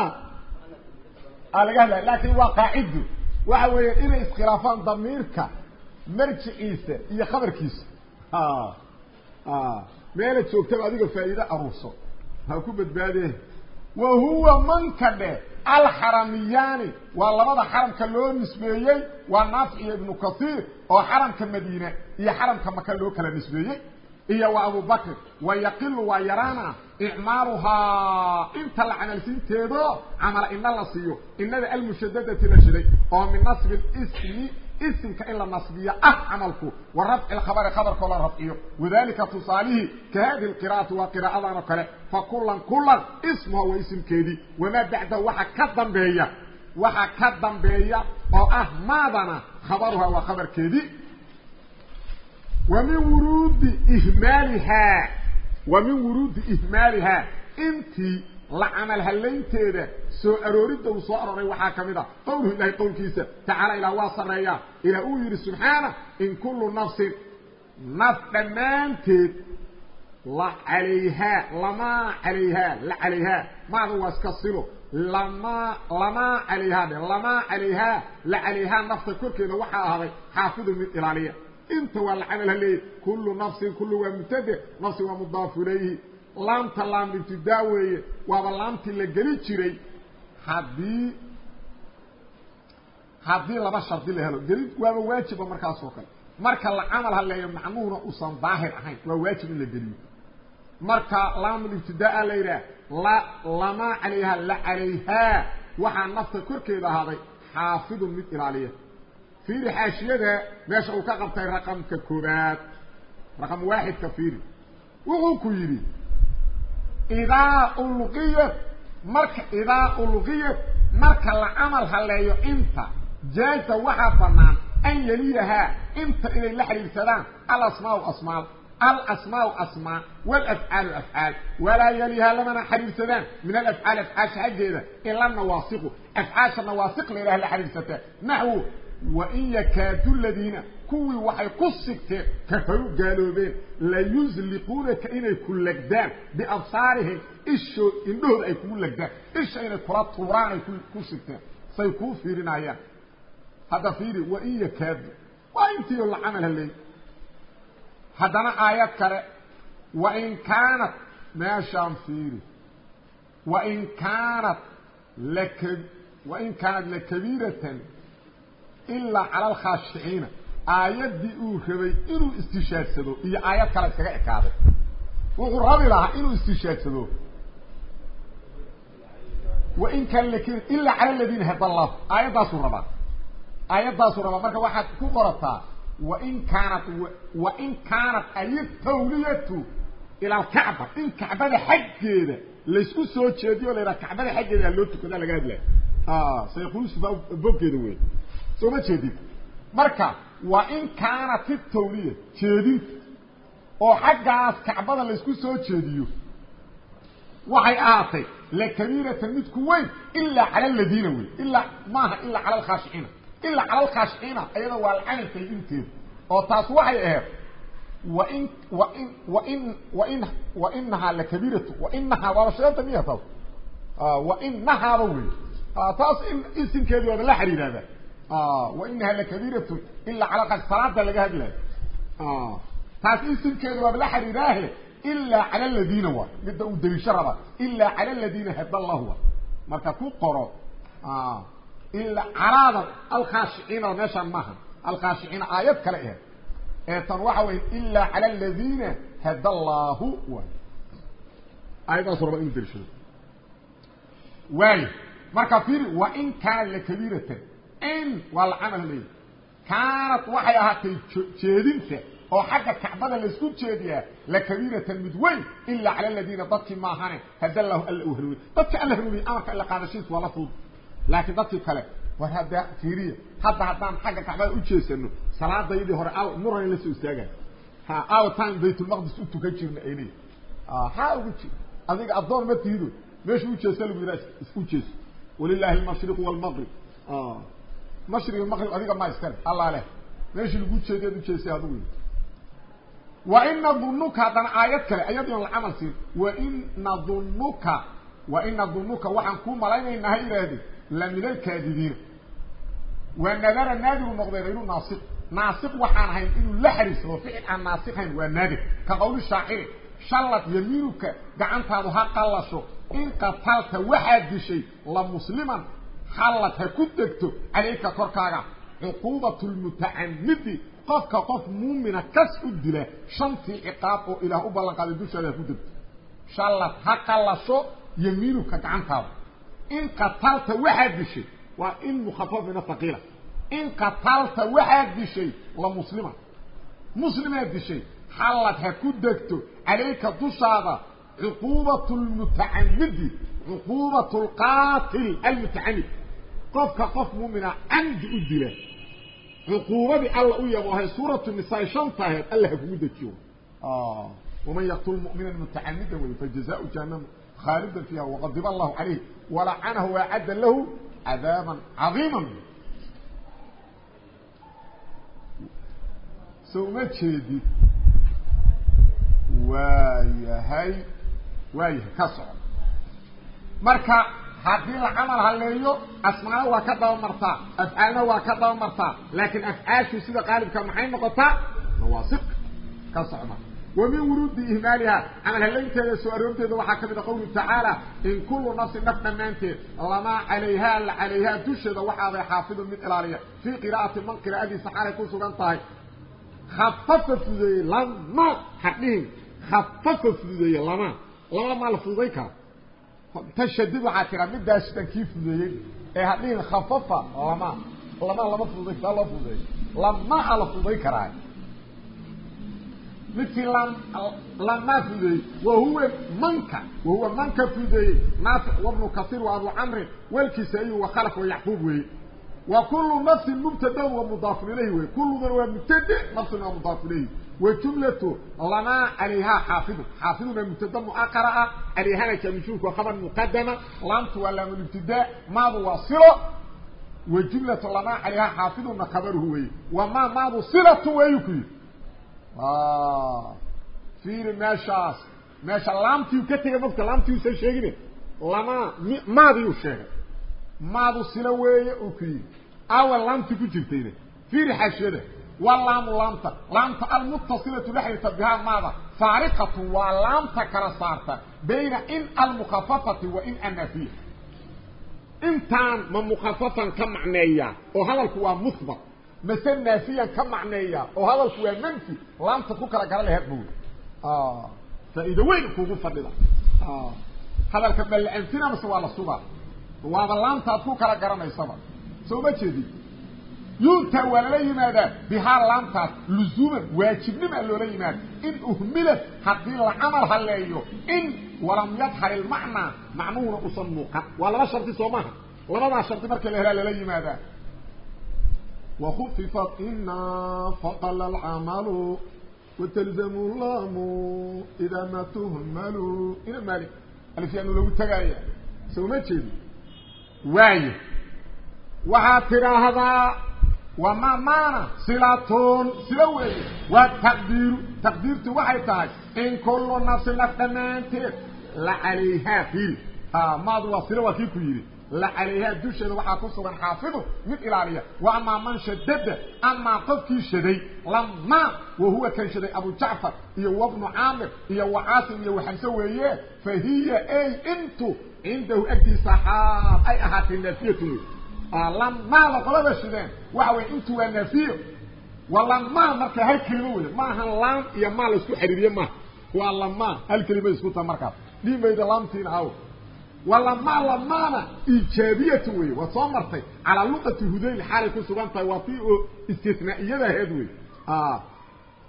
a laga hadlaya laakin waa qaacidu waxa weeya inay iskhilaafaan damiirka marjiciisa iyo khabarkiisa. Meela joogtaba adiga faa'iide aruurso. Ha ku badbaadee. Wa huwa manka dheh alxaramiyaani. Waa labada xaramka loo nisbeeyey. Waa naafic iyo ibnu kasiir oo xaramka madiine iyo xaramka maka loo kala nisbeeyey iyo wa abubakr wa yaqilu waa yaraana icmaaluhaa inta la camalsiinteedo camala ina la siiyo. Inada almushadadati la shiday oo min nasbi ismi isimka in la nasbiyo ah camalku wa rafci lkhabari khabarkoo la rafciyo. Wadalika tusaalihii ka hadihi lqira'ati waa qiraa'adan oo kale fa kulan kulan ismuha waa isimkeedii wamaa bacdahu waxa ka dambeeya waxa ka dambeeya oo ah maadana khabaruha waa khabarkeedii min wuruudi ihmaalihaa wa min wuruudi ihmaalihaa intii la camal halaynteeda soo arooridda uu soo arooray waxaa ka mid a qowluhu ilahay qowlkiisa tacaala ilah waa sarreeyaa. Ilah uu yidhi subxaana in kullu nafsin naf dhammaanteed la calayhaa lamaa calayhaa la calayhaa. Maada waa iska silo. Lamaa lamaa calayhaa dhe lamaa calayhaa la calayhaa nafta korkeeda waxaa ahaaday xaafidu mid ilaaliya inta waa la camal haleeyay kullu nafsin kullu waa mubtade nafsi waa mudaafu ilayhi. Laamta laam ibtidaa weeye waaba laamtii la geli jiray. Haddii haddii laba shardi la helo gelid waaba waajiba markaas oo kale. Marka la camal haleeyo macnuhuna uusan daahir ahayn waa waajib in la geliyo. Marka laamulibtidaa la yidhaah la lamaa calayhaa la calayhaa waxaa nafta korkeeda ahaaday xaafidun mid ilaaliya fiiri xaashiyada meesha uu ka qabtay raqamka koobaad raqam waaxidka fiiri wuxuu ku yidhi idaa ulqiyat marka idaa ulqiyat marka la camal haleeyo inta jaaza waxaa banaan an yeliyahaa inta inay la xiriirsadaan alasmaau asmaal alasmaau asmaa walafcaalu afcaal walaa yelihaa lamana xiriirsadaan min alafcaali afcaasha xaggeeda ila nawaasiqu afcaasha nawaasiq la ilaha la xiriirsataa naxwu wain yakaadu ladiina kuwii waxay ku sigteen kafaru gaaloobeen layusliquunaka inay ku legdaan biabsaarihim isho indhahooda ay kugu legdaan isha inay kula tuuraan ay ku sigteen say kuu fiirinayaan hadda fiiri wain yakaadu waa intiio la camal haleey haddana aayad kale wain kaanat meeshaan fiiri wain kaanat lak wain kaanat lakabiiratan ilaa cala alkhaashiciina aayaddii uu rabay inuu istishaadsado iyo aayad kale iskaga ekaaday wuxuu rabi lahaa inuu istishaadsado wain kaan lak ilaa cala aladiina hada allah aayaddaasuu rabaa aayaddaasuu rabaa marka waxaad ku qorataa wain kaanat wain kaanat aytawliyatu ila alkacba in kacbada xaggeeda laysku soo jeediyo o la yidhaha kacbada xaggeeda loo tukadaa laga hadlaya sayqulusufa boggeeda wey soo ma jeedid marka waa in kaanat itawliya jeedinta oo xaggaas kacbada laysku soo jeediyo. Waxay ahaatay lakabiiratan mid ku weyn ilaa cala aladiina wey ilaa maaha ilaa cala alkhaashiciina ilaa cala alkhaashiciina ayada waa lacanantay inteeda oo taas waxay ahayd wain wain wain wain wainahaa lakabiiratu wainahaa waaba sheeganta miya taas wainahaaba wey taas in isimkeedii waaba la xiriiraaba wainaha lakabiiratun ilaa cala salaada laga hadlayo taas isimkeedu waaba la xiriiraahe ilaa cala aladiina waa midda uu daliisho raba ilaa cala aladiina hada allahu wa marka ku qoro ilaa calaada alkhaashiciina meeshaan maaha alkhaashiciina aayad kale ahe ee tan waxa weye ilaa cala aladiina hada allahu wa aayadaasu raba inuu daliishado waayo marka fiiri wain kaana lakabiiratan in waa la camal leeyahy kaanat waxay ahaatay jeedinta oo xagga kacbada laysku jeediyaa lakabiiratan mid weyn ilaa cala aladiina dadkii maahane hada lahu alla u hanuuniy dadka alla hanuuniye amarka alla qaadashiis waa la fudud laakiin dadkii kale war hadda fiiriya hadda haddaan xagga kacbada u jeesano salaadaydii hore aw muran la soo istaaga. Ha awtaan baytulmaqdis u tukan jirna ayli ha ugu jir adiga addoon ma tihido meesha u jeesa lagu yidhaha isku jeeso walilaahi almashriqu walmaqrib mashriq maqrib adiga ma iskale allah leh. Meeshii lagu jeediyaad ujeestay adigu wain nadunuka haddana aayad kale ayadion la camal siin wain nadunuka wain nadunuka waxaan kuu malaynaynaa ha la min alkaadibiina waa nadara naadiru noqdeen inuu naasiq naasiq waxaan ahayn inuu la xariirsado ficil aan naasikahayn waa naadir ka qawli shaaciri shallad yamiinuka gacantaadu ha qallasho in qatalta waxaad dishay la musliman xallad ha ku degto calayka korkaaga cuquubat lmutacamidi qofka qof muumina kas u dila shantii ciqaab oo ilaah u ballan qaaday dushaada ha ku degto shallad ha qallasho yamiinuka gacantaada in qatalta waxaad dishay waa in mukhafaf min ahaqiila in qatalta waxaad dishay la muslima muslimaad dishay xallad ha ku degto calayka dushaada cuquubat lmutacamidi cuquubat lqaatil almutacamid qofka qof muumina camdi u dila cuquubadii alla u yaboohay suuratu nisaa shanta aheed alla ha kugu dejiyo. Waman yaqtul mumina mutacamida wey fajazaau jahannama khaalidan fiiha waqadiba allahu calayh walacanahu waacadda lahu cadaaban cadiima so uma jeedid waayahay waayahay ka soco marka haddii la camal haleeyo asmaana waa ka daba martaa afcaalna waa ka daba martaa. Laakiin afcaashu sida qaalibka maxay noqotaa? Nawaasiq. Ka socda. Wa min wuruudi ihmaaliha. Camal haleynteeda soo aroorteeda waxaa ka mid a qawluhu tacaala in kullu nafsin naf dhammaanteed lamaa calayhaa la calayhaa dusheeda waxaaday xaafidun mid ilaaliya. Fii qiraa'ati man qiraa'adiisa xaalay ku sugan tahay. Khafafa fudeeye lama hadhihin. Khafafa fudeeye lama. Lama la fududay kara tashadid waxaa tiraa midaas dhan kii fudeeyey ee hadhihin khafafa lama lama lama fududay saa loo fududay lama a la fududay karaa midkii lama fudeeyey wahuwa manka wahuwa manka fudeeyey naafic wabnu kasiir wa abu camrin welkiisaiy wa khalaf wa yacquub weeye. Wa kulu nafsin mubtadaan wa mudaafun ilayhi wey kulludan waa mubtade nafsina waa mudaaf ilayhi wa jumlatu lamaa calayhaa xaafidu xaafiduna mubtada muaqara ah calayhana jamshuurku waa khabar muqadama laamtu waa laamulibtidaa maadu waa silo wa jumlatu lamaa calayhaa xaafiduna khabaruhu weeye wamaa maadu silatu weeyu ku yidhi fiiri meeshaas meesha laamtiiu ka tegay mafka laamtii usan sheegine lamaa maadiiu sheegay maadu silo weeye uu ku yidhi awal laamtii ku jirtayna fiiri xashiyada waa laamu laamta. Laamta almuttasilatu la xiriirta bihaa maada. Faariqatu waa laamta kala saarta bayna in almukhafafati wa in annafiya intaan ma mukhafafan ka macneeya oo hadalku waa muhbat mase naafiyan ka macneeya oo hadalku waa manfi laamta ku kala garan laheed buwi faa'iido weyn kugu fadhida. Hadalka ma la anfina mase waa la sugaa. Waaba laamtaad ku kala garanaysaba. Soo ma jeedid yuta waa lala yimaadaa bihaa laamtaas luzuuman waajibnima loola yimaada in uhmila haddii la camal haleeyo in walam yadhar ilmacnaa macnuhuna usan muuqan. Waa laba shardi soo maha labadaa shardi marka la lala yimaadaa وkففت إنا فطل العمل وتلزم اللام إdا ma تهmل ina maal alفyaa lagu tagaaya soma jeedi? Waayo waxaa tidhaahdaa وهاترا هذا وما مانا صلاتون سلوي والتقدير تقديرته waxay tahay in kullu nafsin lafdamaanteed la عليها في ها maadu waa sila waa kii ku yidhi عليها دوشيده waxaa ku sugan xaafidu mid ilaaliya wa ama man shaddada ama qofkii shaday lama wa huwa kan shaday abu ja'far iyo ibn amir iyo waasim iyo xamsa weeye fahiya ay intu indahu akti sahab ay ahati nafiyatu lama la qalaba shadeen waxa way intu waa nafiyo walama marka hal kelimo weeye ma ahan lam iyo ma la isku xiriiriye ma waa lama hal kelimo isku ta markaas dhimayda lamtiin aw ولما لمانا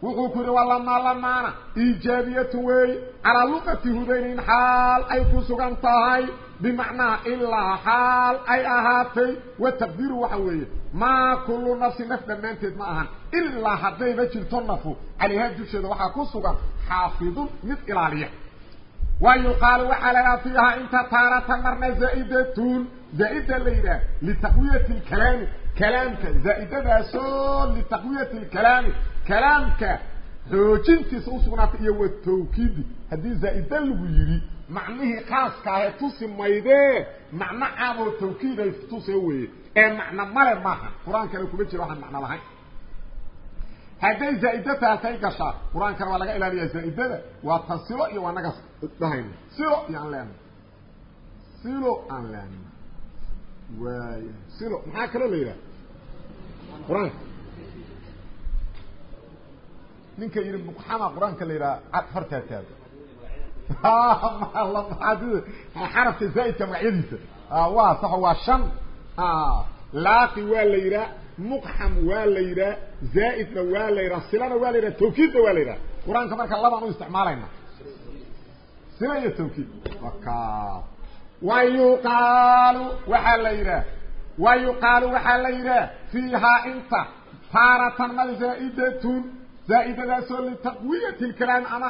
إيجابية وي وصمرتي على لغة هذيل حالي كسوغانتا وفي استثنائية هذوي آه وقوكوري ولما لمانا إيجابية وي على لغة هذيل حال أي كسوغانتا بمعنى إلا حال أي أهاتي والتقدير وحوي ما كل نفس نفس دمانتد معها إلا حدي بجل تنفو عليها الجوشة وحا كسوغان حافظ مثل إلالية ويقال وحلنا فيها انت تارة مرنا زائدة زائدة ليلة لتقوية الكلام كلامك زائدة بأسول لتقوية الكلام كلامك حوجنتي سوسونات إيا والتوكيد هذه زائدة لغيري معنيه خاص كاهي توسي مايدة معنى عامو التوكيد توسي وي ايه معنى مالي ماها قرآن كان يكون بيتي روحا معنى لهاي hadday zaa'idataasay gashaa qur-aankana waa laga ilaaliyaa zaa'idada waa tan silo iyo waa naga dhahayna silo iyo aan leenahay silo aan leenahay waaya silo maxaa kaloo la yidhaha qur-aanka ninka yidhi muqxama qur'aanka la yidhaha? Fartaa taago xarafka magacyadiisa. Waa sax waa shan. Laaqi waa la yidhaha muqxam waa la yidhaha zaa'idna waa la yidhaha silana waa la yidhaha tawkiidna waa la yidhaha. Qur'aanka marka labaan u isticmaalayna. Sila iyo tawkiid. Wa yuqaalu waxaa la yidhaha. Wa waxaa la yidhaha fiihaa inta taaratan mal zaa'idatun زaa'dadaasoo لتqوiyaة الكلاami ama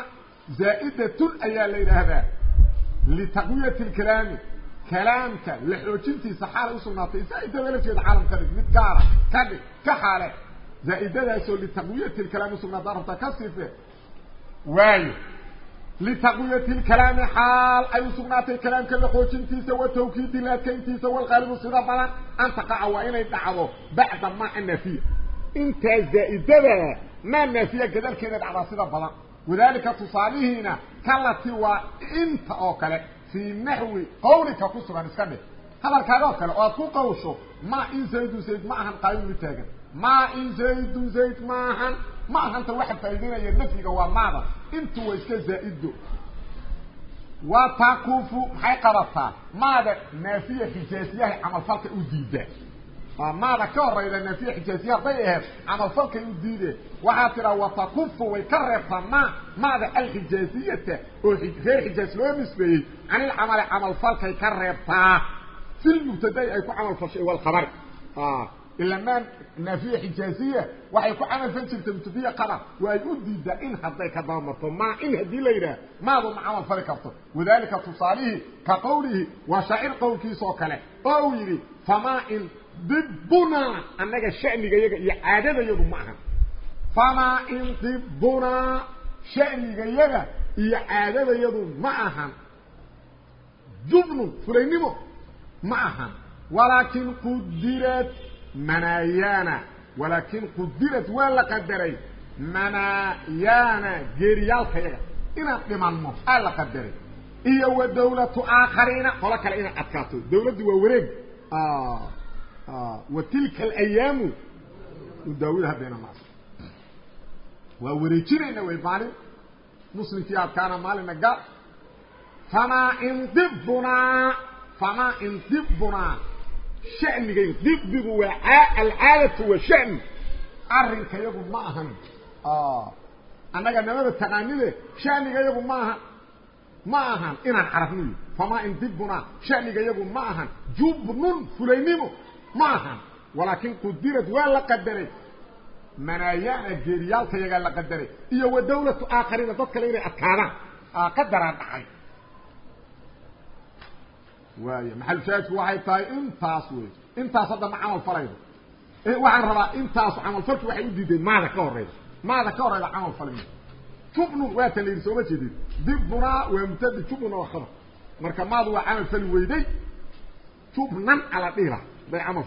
زaaئdaة ayaa la yidhaahdaa لتqوiyaة الكلاami kalaamka la xoojintiisa xaalay usugnaatay زaa'da la jeeda caalam ka dhig mid gaara ka dhig ka xaale زaa'dadaasoo لتaqوiyaة الكلاami usugnaata arabta ka sife waayo لتqوiyaة الكلاami xaal ay usugnaatay kalaamka la xoojintiisa وatwkiid adkayntiisa واlqaalibu sida badan an taqaca waa inay dhacdo baعda ma naفiya intaa زaa'dadaa فيه انت زائده ما نفيه كذا كده على صيغه بلان وذلك تصالحنا كلتي وانت او كله في نحو قولك كسران اسكبه هذا كاغو كله او ku qawsho ma in zayd zayd ma ahan qayn mitaagan ma in zayd zayd ma ahan ma ahan ta waxa faa'iideynaya nafiga waa maada intu way iska zaa'ido watakufu maxay qabataa maada naafiya xijaaziyahay camalfalka u diida maada ka horayda naafiya xijaaziya hadday aheed camalfalkay u diideen waxaa tiraa watakufu way ka reebtaa ma maada alxijaaziyata oo reer xijaaz loo nisbeeyey. Canilcamali camalfalkay ka reebtaa. Filmubtadai ay ku camalfashay walkhabari ilamaa naafiya xijaaziya waxay ku camalfal jirta mubtadiya qabar waa ay u diidaa in hadday ka dabamarto maa in haddii la yidhaah maadu ma camal fali karto. Wadalika tusaalihii ka qowlihi waa shaacir qowlkiisa oo kale oo uu yidhi famaa in dibunaa annaga shanigayaga iyo caadadayadu ma ahan famaa in dibunaa shanigayaga iyo caadadayadu ma ahan jubnun fulaynimo ma ahan walaakin qudirad manaayaana walaakin qudirad waa la qadaray. Manaayaana geeriyaalkayaga inaan dhimanno aa la qadaray. Iyo wa dawlatu aakhariina qolo kale inay adkaato. Dawladdu waa wareeg wa tilka alayaamu udaawidaha bayna naas waa wareejinayna way maalin muslimkii adkaana maalina gaal famaa indibunaa famaa indibunaa shanigayn dibigu waa alcaadatu wa shani arrinka yagu ma ahan annaga namada taqaanide shaniga yagu ma ahan ma ahan inaan carabniyo famaa indibunaa shaniga yagu ma ahan jubnun fulaynimo ma ahan walaakin qudirad waa la qadaray. Manaayaana geeriyaalka yagaa la qadaray. Iyo wa dawlatu aakhariina dad kale inay adkaadaan. Qadaraa dhacay. Waay maxalushaahidku waxay tahay intaas wey intaas hadda ma camal falaydo waxaan rabaa intaasu camalfalki waxay u diideen maada ka horeyda maada ka horeyda camal falin jubnun waa tan la yidhi sooma jeedin. Dibunaa waa mubtadi jubnuna waa khabar. Marka maadu waa camal fali weyday. Jubnan ala dhihila bay camal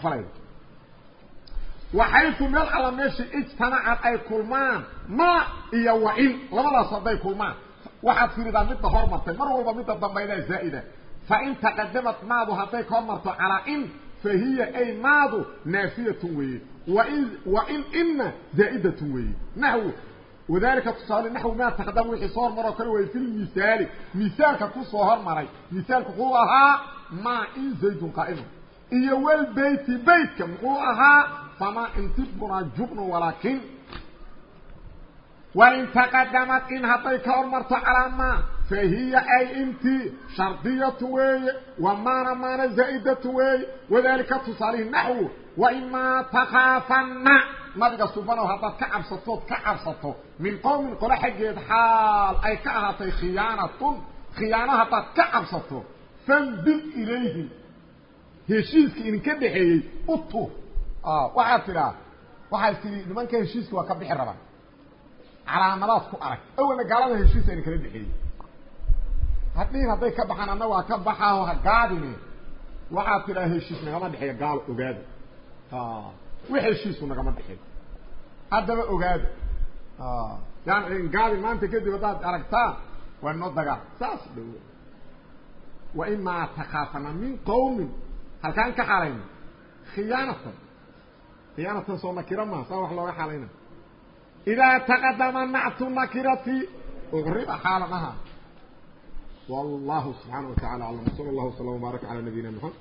waxaytu meel alla meesha ijtamacad ay kulmaan ma iyo wain labadaas hadday kulmaan. Waxaad firidaa midda hormartay mar walba midda dambaydaa zaa'ida. Fain taqadamat maadu hadday ka hormarto calaa in fahiya ay maadu naafiyatun weeye. Wain ina zaa'idatun weeye. Naxwu wadalika tusaale naxwu maa taqadama wixii soo hormaroo kale weeye fi lmisaali misaalka ku soo hormaray misaalka muxuu ahaa maa in zaydun qaa'imun iyo walbeyti beytka muxuu ahaa famaa intibunaa jubnu walaakin. Wain taqadamat in hadday ka hormarto calaa maa fahiya ay intii shardiyatu weeye wa maana maana zaa'idatu weeye wadalika tusaalihi naxwu waimaa takaafanna nabiga subanow haddaad ka cabsatood ka cabsato min qowmin qole xaggeed xaal ay ka ahaatay khiyaanatun khiyaano haddaad ka cabsato fandib ilayhim heshiiska idinka dhexeeyey u tuur waxaad tidhaa waxaad tidhi nimanka heshiiska waa ka bixi rabaan calaamadaad ku arag. Awalna gaalada heshiisa idin kala dhexeeyey hadhiin hadday ka baxaan anna waa ka baxaaho ha gaadine waxaad tidhaa heshiis nagama dhexeeya gaalo ogaada wix heshiisku nagama dhexeeyo. Haddaba ogaada yani gaadi maanta kadib haddaad aragtaan waa inoo dagaal. Saas dhow. Wa imaa takaafana min qawmin halkaan ka xaalayna khiyaanatan khiyaanatan soo nakira maa saa wax looga xaalayna idaa taqadama nactu nakirati uqriba xaala maha wallahu subxaana wa tacala aclam. Sala allahu wasalam wbaarak cala nabiyina maxamed